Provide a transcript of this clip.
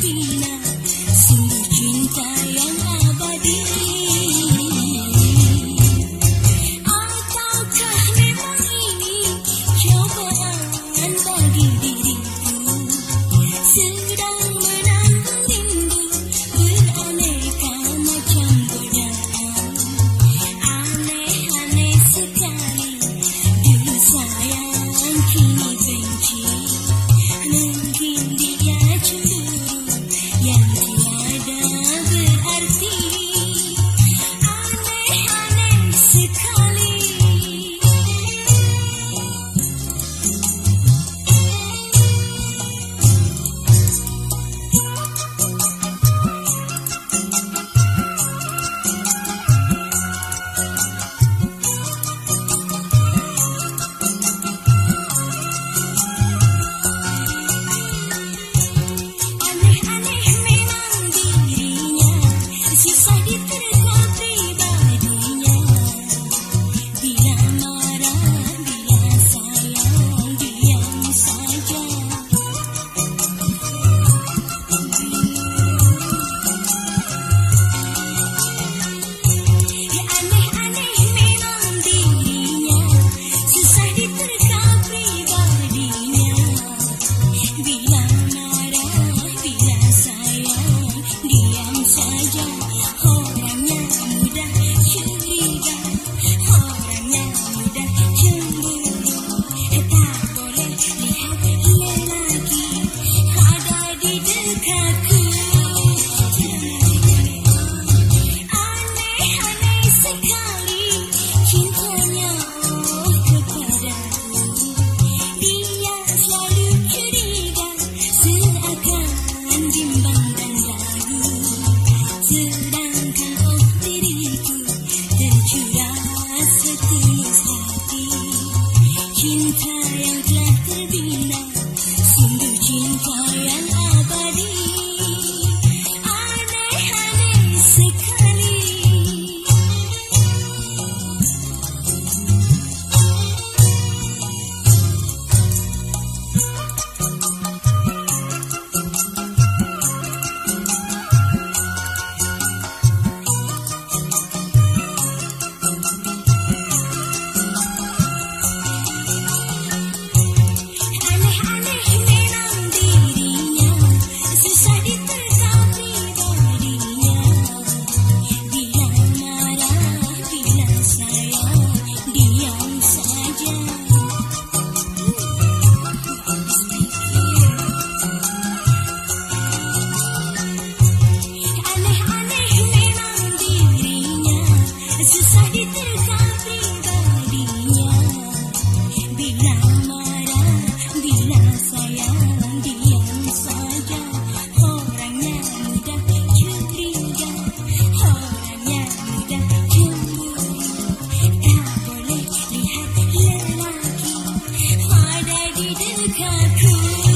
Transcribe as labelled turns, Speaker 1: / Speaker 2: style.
Speaker 1: Medina. cool.